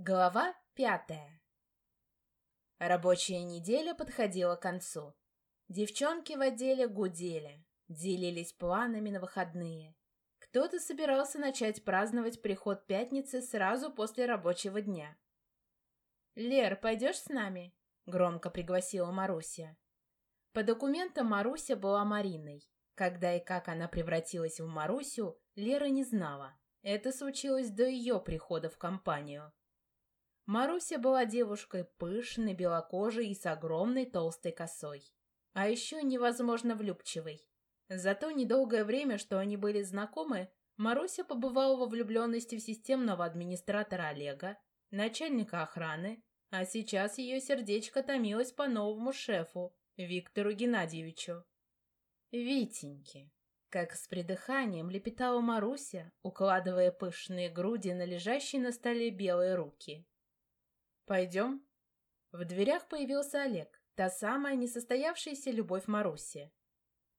Глава пятая Рабочая неделя подходила к концу. Девчонки в отделе гудели, делились планами на выходные. Кто-то собирался начать праздновать приход пятницы сразу после рабочего дня. «Лер, пойдешь с нами?» — громко пригласила Маруся. По документам Маруся была Мариной. Когда и как она превратилась в Марусю, Лера не знала. Это случилось до ее прихода в компанию. Маруся была девушкой пышной, белокожей и с огромной толстой косой. А еще невозможно влюбчивой. За то недолгое время, что они были знакомы, Маруся побывала во влюбленности в системного администратора Олега, начальника охраны, а сейчас ее сердечко томилось по новому шефу, Виктору Геннадьевичу. «Витеньки!» Как с придыханием лепетала Маруся, укладывая пышные груди на лежащие на столе белые руки. «Пойдем?» В дверях появился Олег, та самая несостоявшаяся любовь Маруси.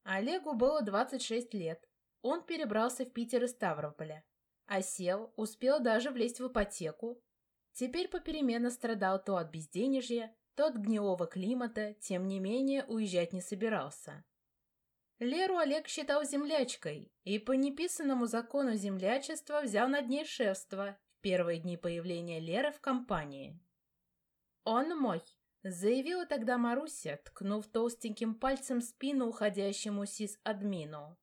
Олегу было 26 лет. Он перебрался в Питер из Ставрополя. Осел, успел даже влезть в ипотеку. Теперь попеременно страдал то от безденежья, то от гнилого климата, тем не менее уезжать не собирался. Леру Олег считал землячкой и по неписанному закону землячества взял над ней шефство в первые дни появления Леры в компании. «Он мой», — заявила тогда Маруся, ткнув толстеньким пальцем спину уходящему сис-админу.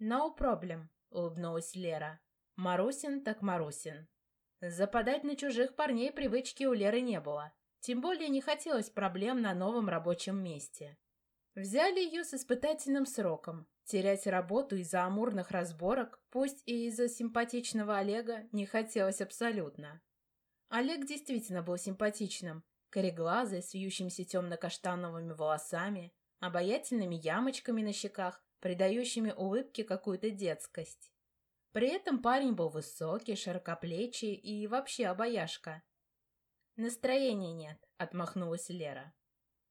«No problem», — улыбнулась Лера. «Марусин так Марусин». Западать на чужих парней привычки у Леры не было. Тем более не хотелось проблем на новом рабочем месте. Взяли ее с испытательным сроком. Терять работу из-за амурных разборок, пусть и из-за симпатичного Олега, не хотелось абсолютно. Олег действительно был симпатичным, кореглазый, с вьющимися темно-каштановыми волосами, обаятельными ямочками на щеках, придающими улыбке какую-то детскость. При этом парень был высокий, широкоплечий и вообще обаяшка. «Настроения нет», — отмахнулась Лера.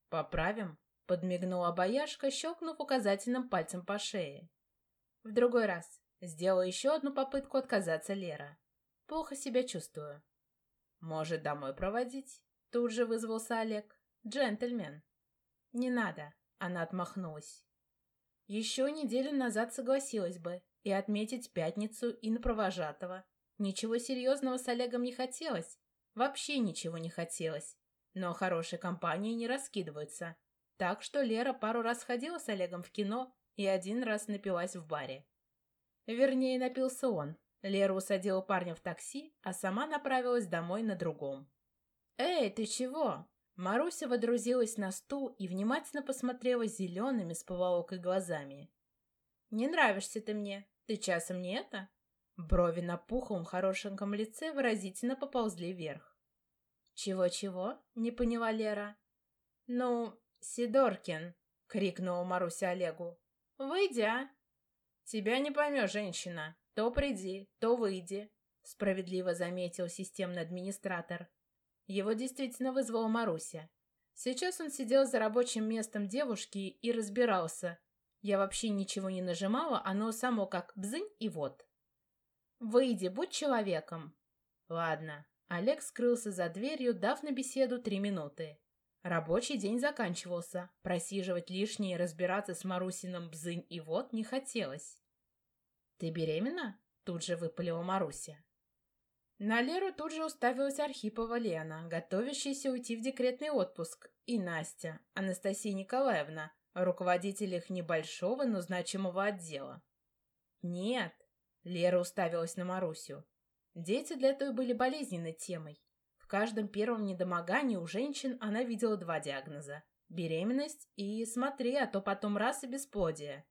«Поправим?» — подмигнула обаяшка, щелкнув указательным пальцем по шее. «В другой раз. Сделала еще одну попытку отказаться Лера. Плохо себя чувствую». «Может, домой проводить?» Тут же вызвался Олег. «Джентльмен». «Не надо», — она отмахнулась. Еще неделю назад согласилась бы и отметить пятницу и на провожатого. Ничего серьезного с Олегом не хотелось. Вообще ничего не хотелось. Но хорошей компании не раскидываются. Так что Лера пару раз ходила с Олегом в кино и один раз напилась в баре. Вернее, напился он, Лера усадила парня в такси, а сама направилась домой на другом. «Эй, ты чего?» Маруся водрузилась на стул и внимательно посмотрела зелеными с поволокой глазами. «Не нравишься ты мне. Ты часом не это?» Брови на пухлом хорошеньком лице выразительно поползли вверх. «Чего-чего?» — не поняла Лера. «Ну, Сидоркин!» — крикнула Маруся Олегу. «Выйди, а!» «Тебя не поймешь, женщина!» «То приди, то выйди», — справедливо заметил системный администратор. Его действительно вызвала Маруся. Сейчас он сидел за рабочим местом девушки и разбирался. Я вообще ничего не нажимала, оно само как бзынь и вот. «Выйди, будь человеком». «Ладно». Олег скрылся за дверью, дав на беседу три минуты. Рабочий день заканчивался. Просиживать лишнее и разбираться с Марусиным бзынь и вот не хотелось. «Ты беременна?» — тут же выпалила Маруся. На Леру тут же уставилась Архипова Лена, готовящаяся уйти в декретный отпуск, и Настя, Анастасия Николаевна, руководитель их небольшого, но значимого отдела. «Нет», — Лера уставилась на Марусю. Дети для той были болезненной темой. В каждом первом недомогании у женщин она видела два диагноза – беременность и, смотри, а то потом раз и бесплодие.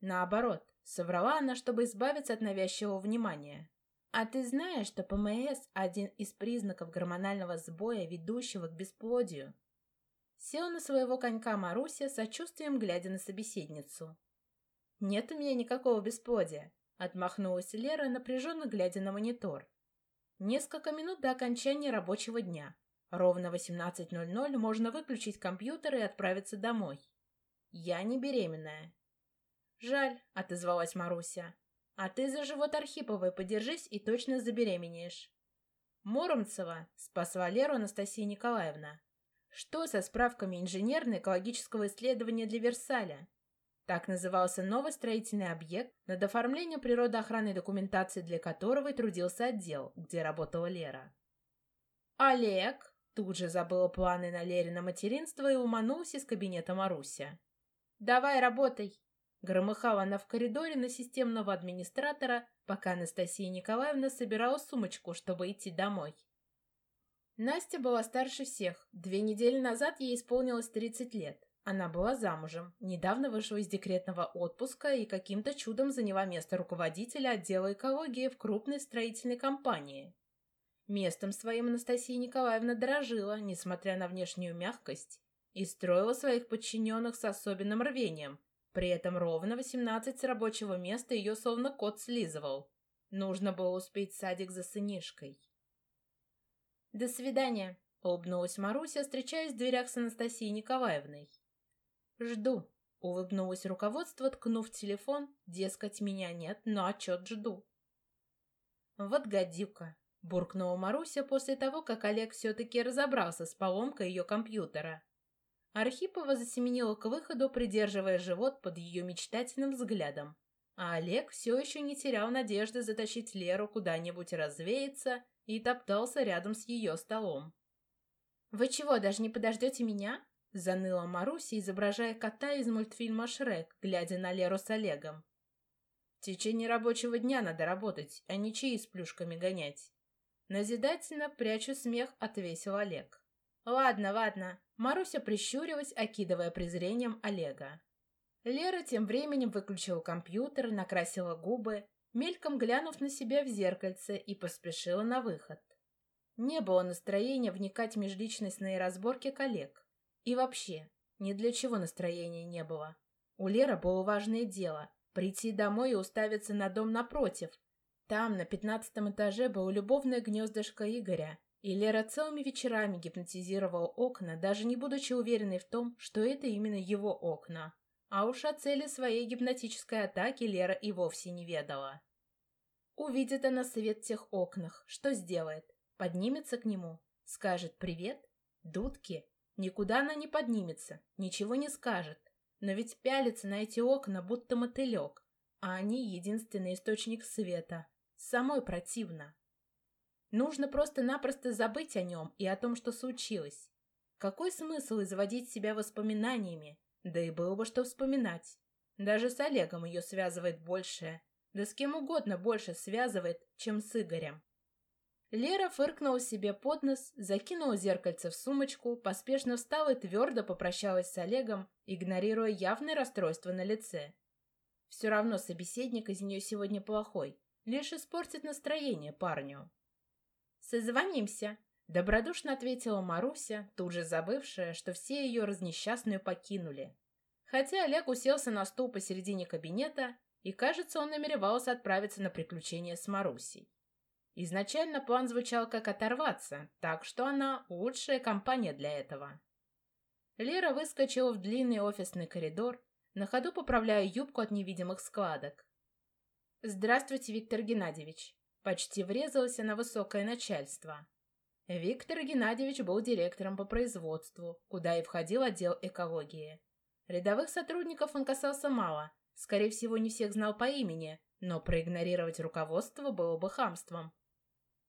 Наоборот, Соврала она, чтобы избавиться от навязчивого внимания. А ты знаешь, что ПМС – один из признаков гормонального сбоя, ведущего к бесплодию? Сел на своего конька Маруся, сочувствием глядя на собеседницу. «Нет у меня никакого бесплодия», — отмахнулась Лера, напряженно глядя на монитор. Несколько минут до окончания рабочего дня. Ровно 18.00 можно выключить компьютер и отправиться домой. Я не беременная. «Жаль», — отозвалась Маруся. «А ты за живот Архиповой подержись и точно забеременеешь». Моромцева спасла Леру Анастасия Николаевна. Что со справками инженерно-экологического исследования для Версаля? Так назывался новый строительный объект, над оформлением природоохранной документации для которого и трудился отдел, где работала Лера. Олег тут же забыла планы на Лерина материнство и уманулся из кабинета Маруся. «Давай, работай!» Громыхала она в коридоре на системного администратора, пока Анастасия Николаевна собирала сумочку, чтобы идти домой. Настя была старше всех. Две недели назад ей исполнилось 30 лет. Она была замужем, недавно вышла из декретного отпуска и каким-то чудом заняла место руководителя отдела экологии в крупной строительной компании. Местом своим Анастасия Николаевна дорожила, несмотря на внешнюю мягкость, и строила своих подчиненных с особенным рвением. При этом ровно 18 с рабочего места ее словно кот слизывал. Нужно было успеть садик за сынишкой. «До свидания», — улыбнулась Маруся, встречаясь в дверях с Анастасией Николаевной. «Жду», — улыбнулось руководство, ткнув телефон. «Дескать, меня нет, но отчет жду». «Вот гадюка», — буркнула Маруся после того, как Олег все-таки разобрался с поломкой ее компьютера. Архипова засеменила к выходу, придерживая живот под ее мечтательным взглядом. А Олег все еще не терял надежды затащить Леру куда-нибудь развеяться и топтался рядом с ее столом. «Вы чего, даже не подождете меня?» Заныла Маруся, изображая кота из мультфильма «Шрек», глядя на Леру с Олегом. В течение рабочего дня надо работать, а не чаи с плюшками гонять. Назидательно, прячу смех, отвесил Олег. Ладно, ладно. Маруся прищурилась, окидывая презрением Олега. Лера тем временем выключила компьютер, накрасила губы, мельком глянув на себя в зеркальце и поспешила на выход. Не было настроения вникать в межличностные разборки коллег. И вообще, ни для чего настроения не было. У Леры было важное дело — прийти домой и уставиться на дом напротив. Там, на пятнадцатом этаже, было любовное гнездышко Игоря, и Лера целыми вечерами гипнотизировала окна, даже не будучи уверенной в том, что это именно его окна. А уж о цели своей гипнотической атаки Лера и вовсе не ведала. Увидит она свет в тех окнах, что сделает? Поднимется к нему, скажет «Привет?» Дудки Никуда она не поднимется, ничего не скажет. Но ведь пялится на эти окна, будто мотылек, а они — единственный источник света. Самой противно. Нужно просто-напросто забыть о нем и о том, что случилось. Какой смысл изводить себя воспоминаниями? Да и было бы что вспоминать. Даже с Олегом ее связывает большее. Да с кем угодно больше связывает, чем с Игорем. Лера фыркнула себе под нос, закинула зеркальце в сумочку, поспешно встала и твердо попрощалась с Олегом, игнорируя явное расстройство на лице. Все равно собеседник из нее сегодня плохой, лишь испортит настроение парню. «Созвонимся», — добродушно ответила Маруся, тут же забывшая, что все ее разнесчастную покинули. Хотя Олег уселся на стул посередине кабинета, и, кажется, он намеревался отправиться на приключения с Марусей. Изначально план звучал как оторваться, так что она лучшая компания для этого. Лера выскочила в длинный офисный коридор, на ходу поправляя юбку от невидимых складок. «Здравствуйте, Виктор Геннадьевич!» Почти врезалась на высокое начальство. Виктор Геннадьевич был директором по производству, куда и входил отдел экологии. Рядовых сотрудников он касался мало, скорее всего, не всех знал по имени, но проигнорировать руководство было бы хамством.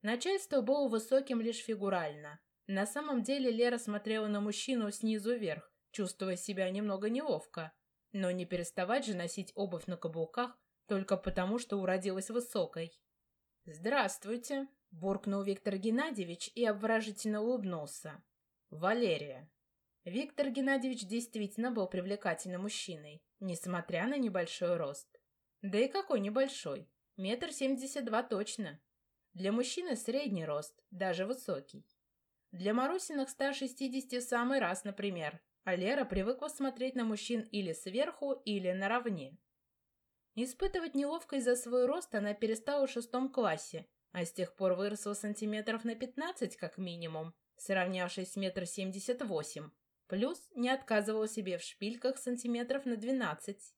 Начальство было высоким лишь фигурально. На самом деле Лера смотрела на мужчину снизу вверх, чувствуя себя немного неловко. Но не переставать же носить обувь на каблуках только потому, что уродилась высокой. «Здравствуйте», — буркнул Виктор Геннадьевич и обворожительно улыбнулся. «Валерия». Виктор Геннадьевич действительно был привлекательным мужчиной, несмотря на небольшой рост. Да и какой небольшой, метр семьдесят два точно. Для мужчины средний рост, даже высокий. Для Марусиных 160 самый раз, например, а Лера привыкла смотреть на мужчин или сверху, или наравне. Испытывать неловкость за свой рост она перестала в шестом классе, а с тех пор выросла сантиметров на 15 как минимум, сравнявшись с метр семьдесят восемь. Плюс не отказывала себе в шпильках сантиметров на 12.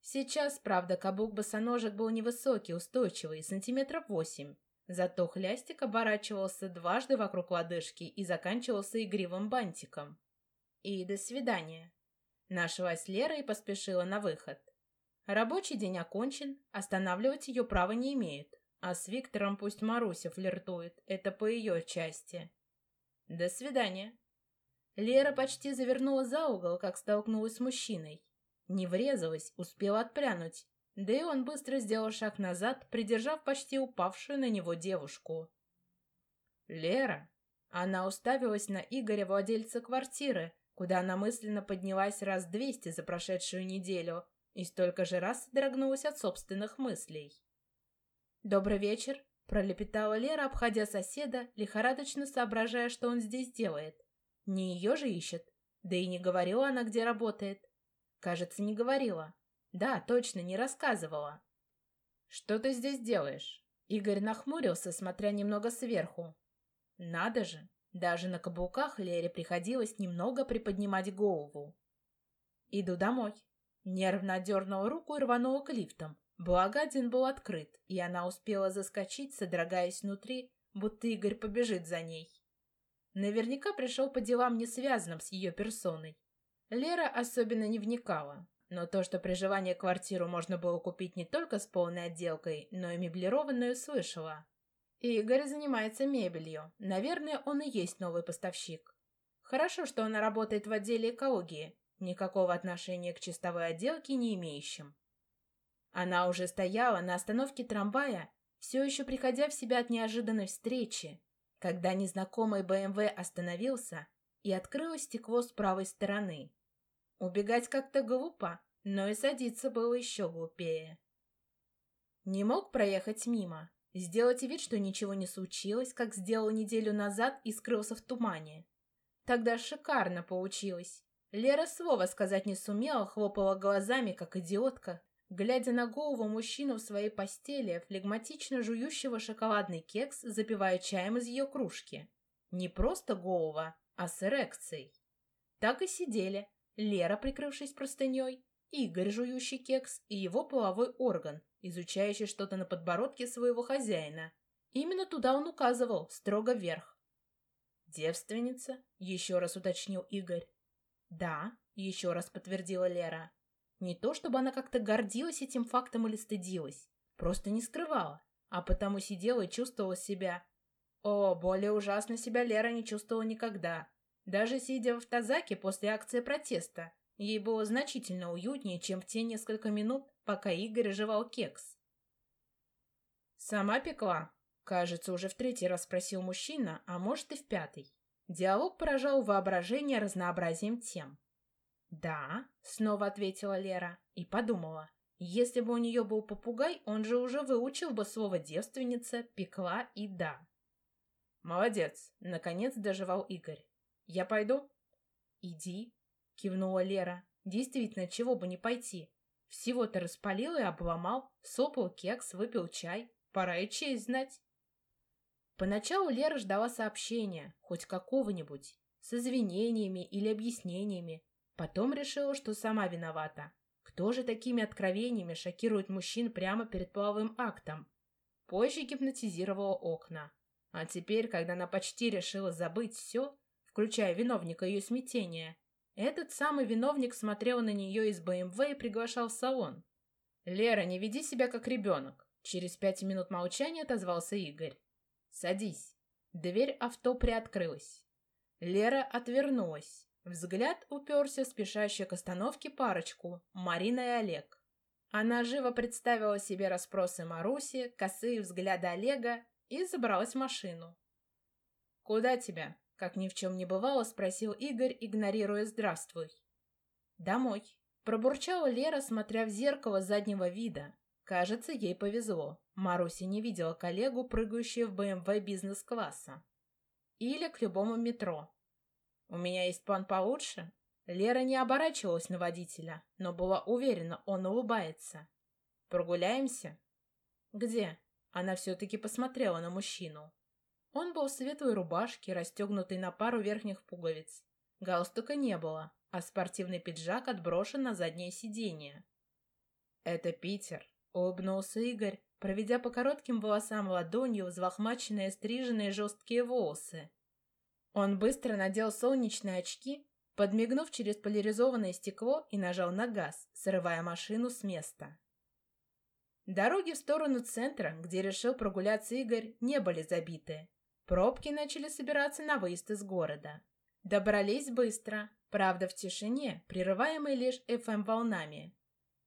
Сейчас, правда, каблук босоножек был невысокий, устойчивый, сантиметров восемь. Зато хлястик оборачивался дважды вокруг лодыжки и заканчивался игривым бантиком. И до свидания. Нашлась Лера и поспешила на выход. Рабочий день окончен, останавливать ее права не имеет. А с Виктором пусть Маруся флиртует, это по ее части. До свидания. Лера почти завернула за угол, как столкнулась с мужчиной. Не врезалась, успела отпрянуть. Да и он быстро сделал шаг назад, придержав почти упавшую на него девушку. «Лера!» Она уставилась на Игоря, владельца квартиры, куда она мысленно поднялась раз двести за прошедшую неделю и столько же раз дрогнулась от собственных мыслей. «Добрый вечер», — пролепетала Лера, обходя соседа, лихорадочно соображая, что он здесь делает. Не ее же ищет. Да и не говорила она, где работает. Кажется, не говорила. Да, точно, не рассказывала. «Что ты здесь делаешь?» Игорь нахмурился, смотря немного сверху. «Надо же, даже на каблуках Лере приходилось немного приподнимать голову. «Иду домой». Нервно дернула руку и рванула к лифтам. Благо, один был открыт, и она успела заскочить, содрогаясь внутри, будто Игорь побежит за ней. Наверняка пришел по делам, не связанным с ее персоной. Лера особенно не вникала, но то, что при желании квартиру можно было купить не только с полной отделкой, но и меблированную, слышала. Игорь занимается мебелью. Наверное, он и есть новый поставщик. Хорошо, что она работает в отделе экологии, никакого отношения к чистовой отделке не имеющим. Она уже стояла на остановке трамвая, все еще приходя в себя от неожиданной встречи, когда незнакомый БМВ остановился и открылось стекло с правой стороны. Убегать как-то глупо, но и садиться было еще глупее. Не мог проехать мимо, сделать вид, что ничего не случилось, как сделал неделю назад и скрылся в тумане. Тогда шикарно получилось. Лера слова сказать не сумела, хлопала глазами, как идиотка, глядя на голову мужчину в своей постели, флегматично жующего шоколадный кекс, запивая чаем из ее кружки. Не просто голова, а с эрекцией. Так и сидели. Лера, прикрывшись простыней, Игорь, жующий кекс, и его половой орган, изучающий что-то на подбородке своего хозяина. Именно туда он указывал, строго вверх. «Девственница?» — еще раз уточнил Игорь. «Да», — еще раз подтвердила Лера. Не то, чтобы она как-то гордилась этим фактом или стыдилась, просто не скрывала, а потому сидела и чувствовала себя. О, более ужасно себя Лера не чувствовала никогда. Даже сидя в автозаке после акции протеста, ей было значительно уютнее, чем в те несколько минут, пока Игорь жевал кекс. «Сама пекла?» Кажется, уже в третий раз спросил мужчина, а может и в пятый. Диалог поражал воображение разнообразием тем. «Да», — снова ответила Лера и подумала. Если бы у нее был попугай, он же уже выучил бы слово «девственница», «пекла» и «да». «Молодец», — наконец доживал Игорь. «Я пойду?» «Иди», — кивнула Лера. «Действительно, чего бы не пойти. Всего-то распалил и обломал, сопал кекс, выпил чай. Пора и честь знать». Поначалу Лера ждала сообщения, хоть какого-нибудь, с извинениями или объяснениями, Потом решила, что сама виновата. Кто же такими откровениями шокирует мужчин прямо перед половым актом? Позже гипнотизировала окна. А теперь, когда она почти решила забыть все, включая виновника ее смятения, этот самый виновник смотрел на нее из БМВ и приглашал в салон. «Лера, не веди себя как ребенок», — через пять минут молчания отозвался Игорь. «Садись». Дверь авто приоткрылась. Лера отвернулась. Взгляд уперся в спешащую к остановке парочку, Марина и Олег. Она живо представила себе расспросы Маруси, косые взгляды Олега и забралась в машину. «Куда тебя?» — как ни в чем не бывало, спросил Игорь, игнорируя «здравствуй». «Домой», — пробурчала Лера, смотря в зеркало заднего вида. Кажется, ей повезло. Маруся не видела коллегу, прыгающую в БМВ бизнес-класса. Или к любому метро. «У меня есть план получше?» Лера не оборачивалась на водителя, но была уверена, он улыбается. «Прогуляемся?» «Где?» Она все-таки посмотрела на мужчину. Он был в светлой рубашке, расстегнутой на пару верхних пуговиц. Галстука не было, а спортивный пиджак отброшен на заднее сиденье. «Это Питер», — улыбнулся Игорь, проведя по коротким волосам ладонью взлохмаченные стриженные жесткие волосы. Он быстро надел солнечные очки, подмигнув через поляризованное стекло и нажал на газ, срывая машину с места. Дороги в сторону центра, где решил прогуляться Игорь, не были забиты. Пробки начали собираться на выезд из города. Добрались быстро, правда в тишине, прерываемой лишь ФМ-волнами.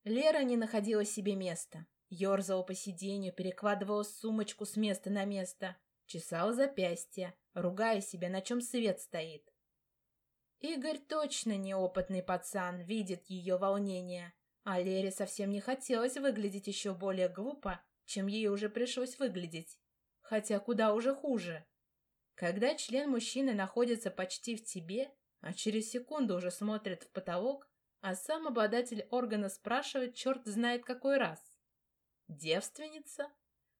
Лера не находила себе места. Ёрзала по сиденью, перекладывала сумочку с места на место, чесала запястье, ругая себя, на чем свет стоит. Игорь точно неопытный пацан, видит ее волнение, а Лере совсем не хотелось выглядеть еще более глупо, чем ей уже пришлось выглядеть. Хотя куда уже хуже. Когда член мужчины находится почти в тебе, а через секунду уже смотрит в потолок, а сам обладатель органа спрашивает черт знает какой раз. Девственница?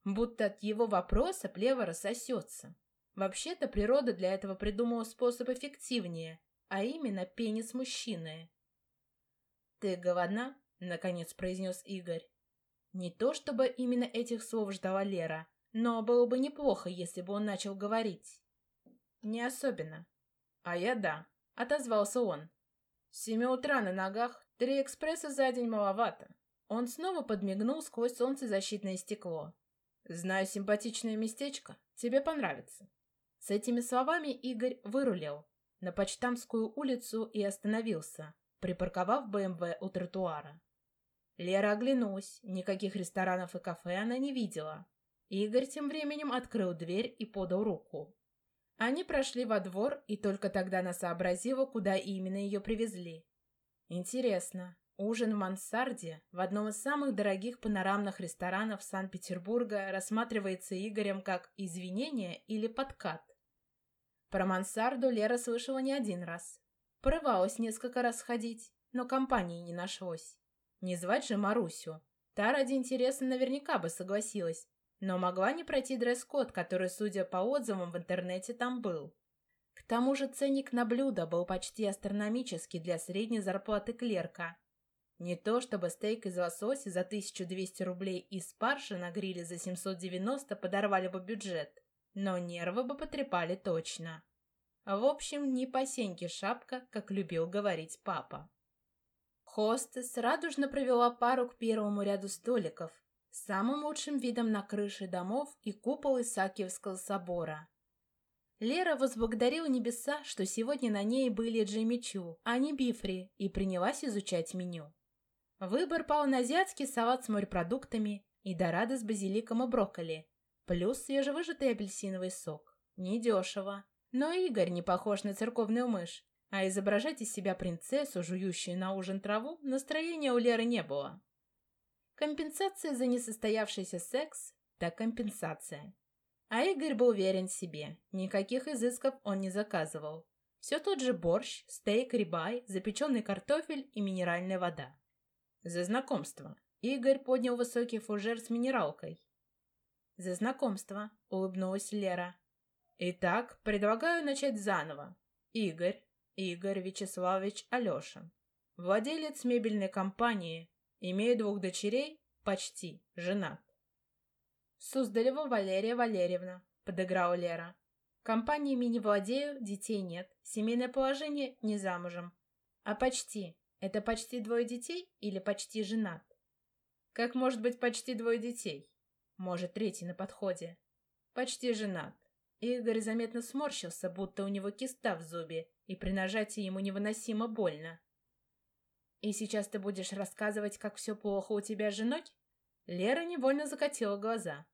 Будто от его вопроса плево рассосется. Вообще-то природа для этого придумала способ эффективнее, а именно пенис мужчины. «Ты голодна?» — наконец произнес Игорь. Не то чтобы именно этих слов ждала Лера, но было бы неплохо, если бы он начал говорить. «Не особенно». «А я да», — отозвался он. «С семи утра на ногах, три экспресса за день маловато. Он снова подмигнул сквозь солнцезащитное стекло. «Знаю симпатичное местечко. Тебе понравится». С этими словами Игорь вырулил на Почтамскую улицу и остановился, припарковав БМВ у тротуара. Лера оглянулась. Никаких ресторанов и кафе она не видела. Игорь тем временем открыл дверь и подал руку. Они прошли во двор, и только тогда она сообразила, куда именно ее привезли. Интересно, Ужин в мансарде в одном из самых дорогих панорамных ресторанов Санкт-Петербурга рассматривается Игорем как извинение или подкат. Про мансарду Лера слышала не один раз. Порывалась несколько раз ходить, но компании не нашлось. Не звать же Марусю. Та ради интереса наверняка бы согласилась, но могла не пройти дресс-код, который, судя по отзывам в интернете, там был. К тому же ценник на блюдо был почти астрономический для средней зарплаты клерка, не то чтобы стейк из лосося за 1200 рублей и спаржи на гриле за 790 подорвали бы бюджет, но нервы бы потрепали точно. В общем, не по сеньке шапка, как любил говорить папа. Хостес радужно провела пару к первому ряду столиков, самым лучшим видом на крыши домов и купол Исаакиевского собора. Лера возблагодарила небеса, что сегодня на ней были Джимми Чу, а не Бифри, и принялась изучать меню. Выбор пал на азиатский салат с морепродуктами и дорадо с базиликом и брокколи, плюс свежевыжатый апельсиновый сок. Недешево. Но Игорь не похож на церковную мышь, а изображать из себя принцессу, жующую на ужин траву, настроения у Леры не было. Компенсация за несостоявшийся секс – так компенсация. А Игорь был уверен в себе, никаких изысков он не заказывал. Все тот же борщ, стейк, рибай, запеченный картофель и минеральная вода. «За знакомство». Игорь поднял высокий фужер с минералкой. «За знакомство», — улыбнулась Лера. «Итак, предлагаю начать заново. Игорь, Игорь Вячеславович Алешин, владелец мебельной компании, имеет двух дочерей, почти, женат». «Суздалева Валерия Валерьевна», — подыграла Лера. «Компаниями не владею, детей нет, семейное положение не замужем. А почти, это почти двое детей или почти женат? Как может быть почти двое детей? Может, третий на подходе. Почти женат. Игорь заметно сморщился, будто у него киста в зубе, и при нажатии ему невыносимо больно. «И сейчас ты будешь рассказывать, как все плохо у тебя с женой?» Лера невольно закатила глаза.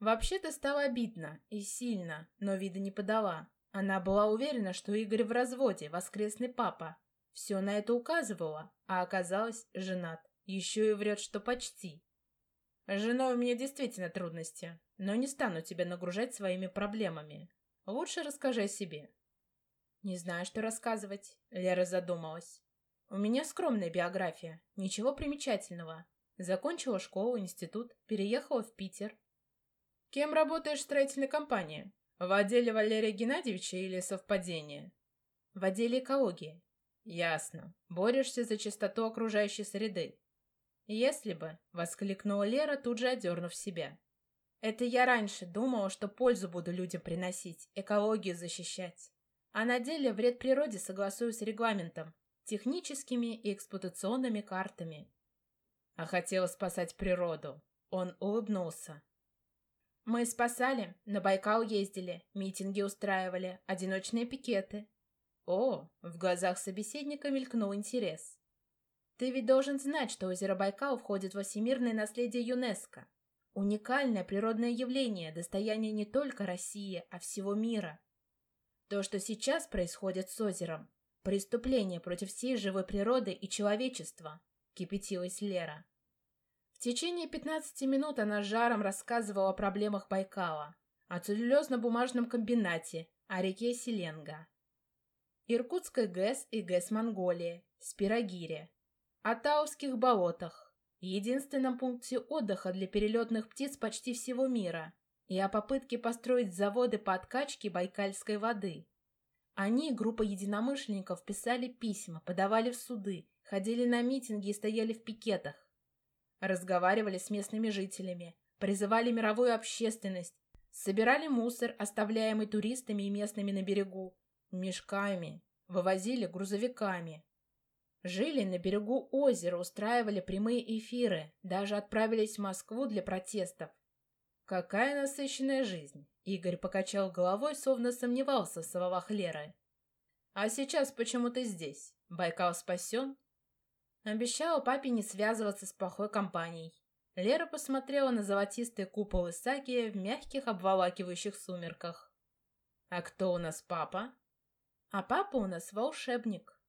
Вообще-то стало обидно и сильно, но вида не подала. Она была уверена, что Игорь в разводе, воскресный папа, все на это указывало, а оказалось, женат. Еще и врет, что почти. С женой у меня действительно трудности, но не стану тебя нагружать своими проблемами. Лучше расскажи о себе. Не знаю, что рассказывать, Лера задумалась. У меня скромная биография, ничего примечательного. Закончила школу, институт, переехала в Питер. Кем работаешь в строительной компании? В отделе Валерия Геннадьевича или совпадение? В отделе экологии. Ясно. Борешься за чистоту окружающей среды. «Если бы», — воскликнула Лера, тут же одернув себя. «Это я раньше думала, что пользу буду людям приносить, экологию защищать. А на деле вред природе согласую с регламентом, техническими и эксплуатационными картами. А хотела спасать природу. Он улыбнулся. Мы спасали, на Байкал ездили, митинги устраивали, одиночные пикеты. О, в глазах собеседника мелькнул интерес. Ты ведь должен знать, что озеро Байкал входит во всемирное наследие ЮНЕСКо. Уникальное природное явление, достояние не только России, а всего мира. То, что сейчас происходит с озером, преступление против всей живой природы и человечества, кипятилась Лера. В течение 15 минут она жаром рассказывала о проблемах Байкала, о целлюлезно-бумажном комбинате, о реке Селенга, Иркутской ГЭС и ГЭС Монголии, Спирогире, о Тауских болотах, единственном пункте отдыха для перелетных птиц почти всего мира, и о попытке построить заводы по откачке байкальской воды. Они, группа единомышленников, писали письма, подавали в суды, ходили на митинги и стояли в пикетах. Разговаривали с местными жителями, призывали мировую общественность, собирали мусор, оставляемый туристами и местными на берегу, мешками, вывозили грузовиками. Жили на берегу озера, устраивали прямые эфиры, даже отправились в Москву для протестов. Какая насыщенная жизнь! Игорь покачал головой, словно сомневался в словах Леры. А сейчас почему ты здесь? Байкал спасен? Обещала папе не связываться с плохой компанией. Лера посмотрела на золотистый купол Исаакия в мягких обволакивающих сумерках. «А кто у нас папа?» «А папа у нас волшебник».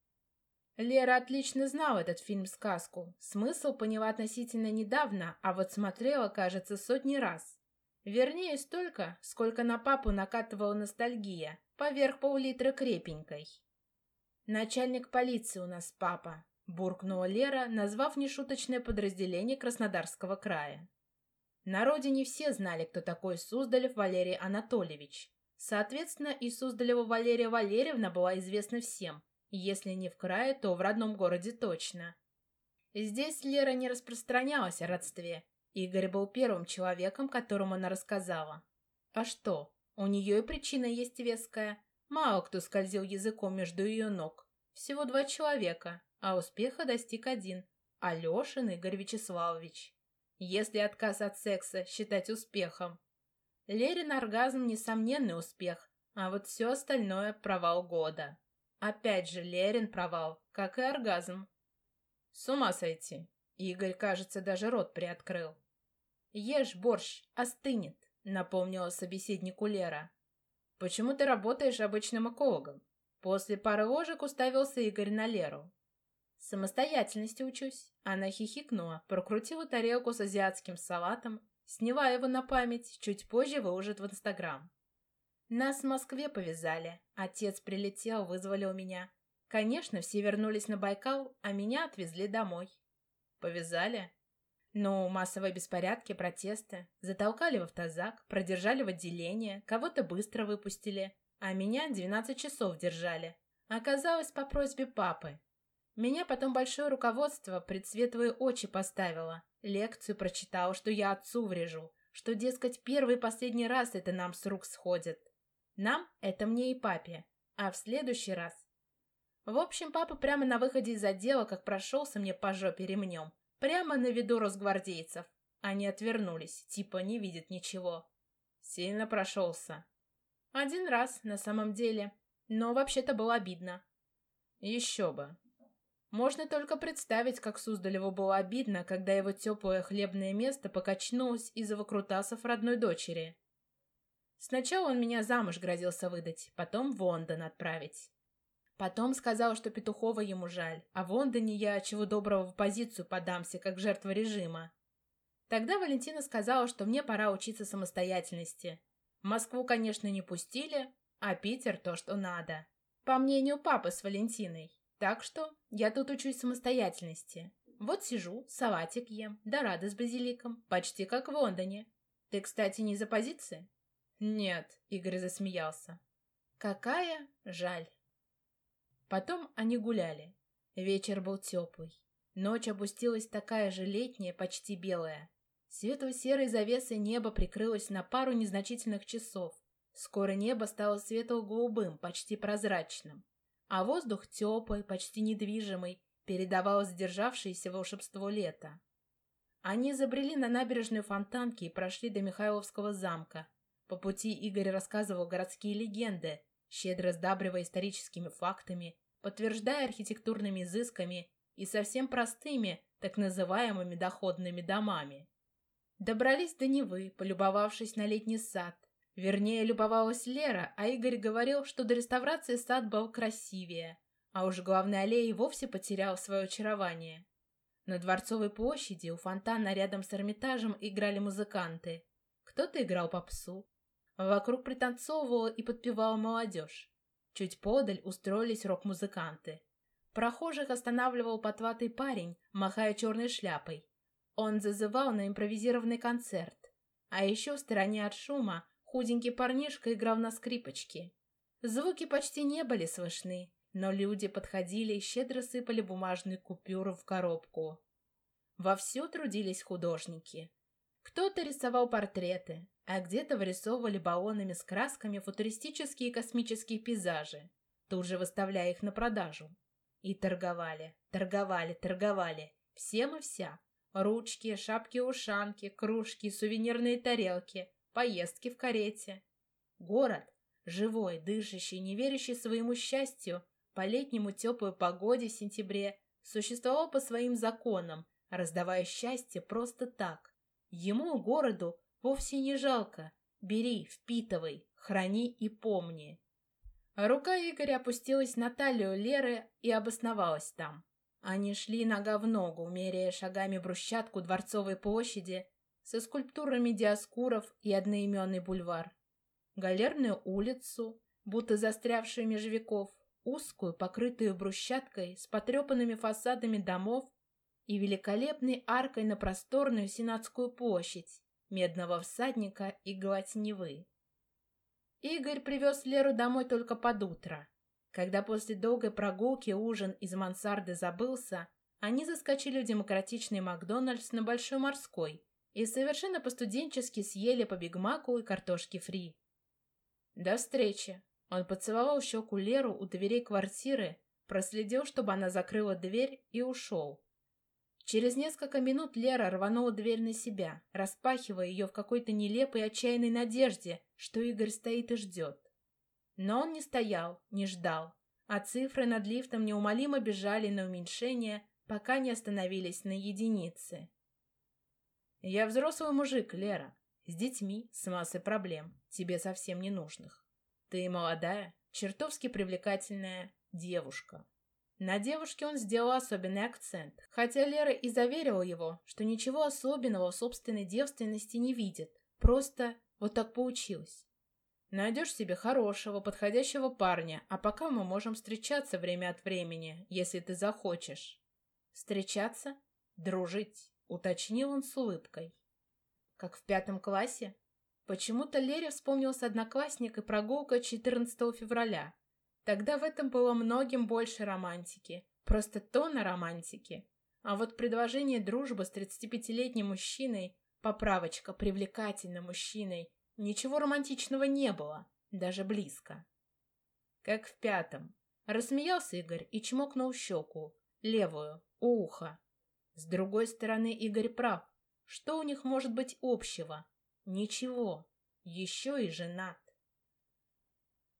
Лера отлично знала этот фильм-сказку. Смысл поняла относительно недавно, а вот смотрела, кажется, сотни раз. Вернее, столько, сколько на папу накатывала ностальгия, поверх пол-литра крепенькой. «Начальник полиции у нас папа», буркнула Лера, назвав нешуточное подразделение Краснодарского края. На родине все знали, кто такой Суздалев Валерий Анатольевич. Соответственно, и Суздалева Валерия Валерьевна была известна всем, если не в крае, то в родном городе точно. Здесь Лера не распространялась о родстве. Игорь был первым человеком, которому она рассказала. А что, у нее и причина есть веская. Мало кто скользил языком между ее ног. Всего два человека, а успеха достиг один – Алешин Игорь Вячеславович. Если отказ от секса считать успехом. Лерин оргазм – несомненный успех, а вот все остальное – провал года. Опять же, Лерин провал, как и оргазм. С ума сойти. Игорь, кажется, даже рот приоткрыл. «Ешь борщ, остынет», — напомнила собеседнику Лера. «Почему ты работаешь обычным экологом?» После пары ложек уставился Игорь на Леру. Самостоятельности учусь. Она хихикнула, прокрутила тарелку с азиатским салатом, сняла его на память, чуть позже выложит в Инстаграм. Нас в Москве повязали. Отец прилетел, вызвали у меня. Конечно, все вернулись на Байкал, а меня отвезли домой. Повязали? Ну, массовые беспорядки, протесты. Затолкали в автозак, продержали в отделение, кого-то быстро выпустили, а меня 12 часов держали. Оказалось, по просьбе папы. Меня потом большое руководство пред светлые очи поставило. Лекцию прочитал, что я отцу врежу, что, дескать, первый и последний раз это нам с рук сходит. Нам — это мне и папе, а в следующий раз. В общем, папа прямо на выходе из отдела, как прошелся мне по жопе ремнем, прямо на виду росгвардейцев. Они отвернулись, типа не видят ничего. Сильно прошелся. Один раз, на самом деле. Но вообще-то было обидно. Еще бы. Можно только представить, как Суздалеву было обидно, когда его теплое хлебное место покачнулось из-за выкрутасов родной дочери. Сначала он меня замуж грозился выдать, потом в Лондон отправить. Потом сказал, что Петухова ему жаль, а в Лондоне я чего доброго в позицию подамся, как жертва режима. Тогда Валентина сказала, что мне пора учиться самостоятельности. Москву, конечно, не пустили, а Питер то, что надо. По мнению папы с Валентиной. Так что я тут учусь самостоятельности. Вот сижу, салатик ем, дорады с базиликом, почти как в Лондоне. Ты, кстати, не за позиции? Нет, Игорь засмеялся. Какая жаль. Потом они гуляли. Вечер был теплый. Ночь опустилась такая же летняя, почти белая. Светло-серой завесой небо прикрылось на пару незначительных часов. Скоро небо стало светло-голубым, почти прозрачным. А воздух теплый, почти недвижимый, передавал сдержавшееся волшебство лета. Они забрели на набережную Фонтанки и прошли до Михайловского замка. По пути Игорь рассказывал городские легенды, щедро сдабривая историческими фактами, подтверждая архитектурными изысками и совсем простыми, так называемыми доходными домами. Добрались до Невы, полюбовавшись на летний сад. Вернее, любовалась Лера, а Игорь говорил, что до реставрации сад был красивее, а уж главный аллея вовсе потерял свое очарование. На Дворцовой площади у фонтана рядом с Эрмитажем играли музыканты. Кто-то играл попсу. Вокруг пританцовывала и подпевала молодежь. Чуть подаль устроились рок-музыканты. Прохожих останавливал потватый парень, махая черной шляпой. Он зазывал на импровизированный концерт. А еще в стороне от шума худенький парнишка играл на скрипочке. Звуки почти не были слышны, но люди подходили и щедро сыпали бумажные купюры в коробку. Вовсю трудились художники. Кто-то рисовал портреты, а где-то вырисовывали баллонами с красками футуристические космические пейзажи, тут же выставляя их на продажу. И торговали, торговали, торговали, всем и вся. Ручки, шапки-ушанки, кружки, сувенирные тарелки, поездки в карете. Город, живой, дышащий, не верящий своему счастью, по летнему теплой погоде в сентябре, существовал по своим законам, раздавая счастье просто так. Ему, городу, вовсе не жалко. Бери, впитывай, храни и помни. Рука Игоря опустилась на талию Леры и обосновалась там. Они шли нога в ногу, меряя шагами брусчатку Дворцовой площади со скульптурами Диаскуров и одноименный бульвар. Галерную улицу, будто застрявшую меж веков, узкую, покрытую брусчаткой, с потрепанными фасадами домов и великолепной аркой на просторную Сенатскую площадь, медного всадника и гладь Невы. Игорь привез Леру домой только под утро. Когда после долгой прогулки ужин из мансарды забылся, они заскочили в демократичный Макдональдс на Большой Морской и совершенно по-студенчески съели по бигмаку и картошке фри. До встречи. Он поцеловал щеку Леру у дверей квартиры, проследил, чтобы она закрыла дверь и ушел. Через несколько минут Лера рванула дверь на себя, распахивая ее в какой-то нелепой отчаянной надежде, что Игорь стоит и ждет. Но он не стоял, не ждал, а цифры над лифтом неумолимо бежали на уменьшение, пока не остановились на единице. «Я взрослый мужик, Лера, с детьми, с массой проблем, тебе совсем не нужных. Ты молодая, чертовски привлекательная девушка». На девушке он сделал особенный акцент, хотя Лера и заверила его, что ничего особенного в собственной девственности не видит, просто вот так получилось. Найдешь себе хорошего, подходящего парня, а пока мы можем встречаться время от времени, если ты захочешь. Встречаться? Дружить, уточнил он с улыбкой. Как в пятом классе? Почему-то Лере вспомнился одноклассник и прогулка 14 февраля. Тогда в этом было многим больше романтики, просто тона романтики. А вот предложение дружбы с 35-летним мужчиной, поправочка, привлекательным мужчиной, Ничего романтичного не было, даже близко. Как в пятом. Рассмеялся Игорь и чмокнул щеку, левую, у уха. С другой стороны, Игорь прав. Что у них может быть общего? Ничего. Еще и женат.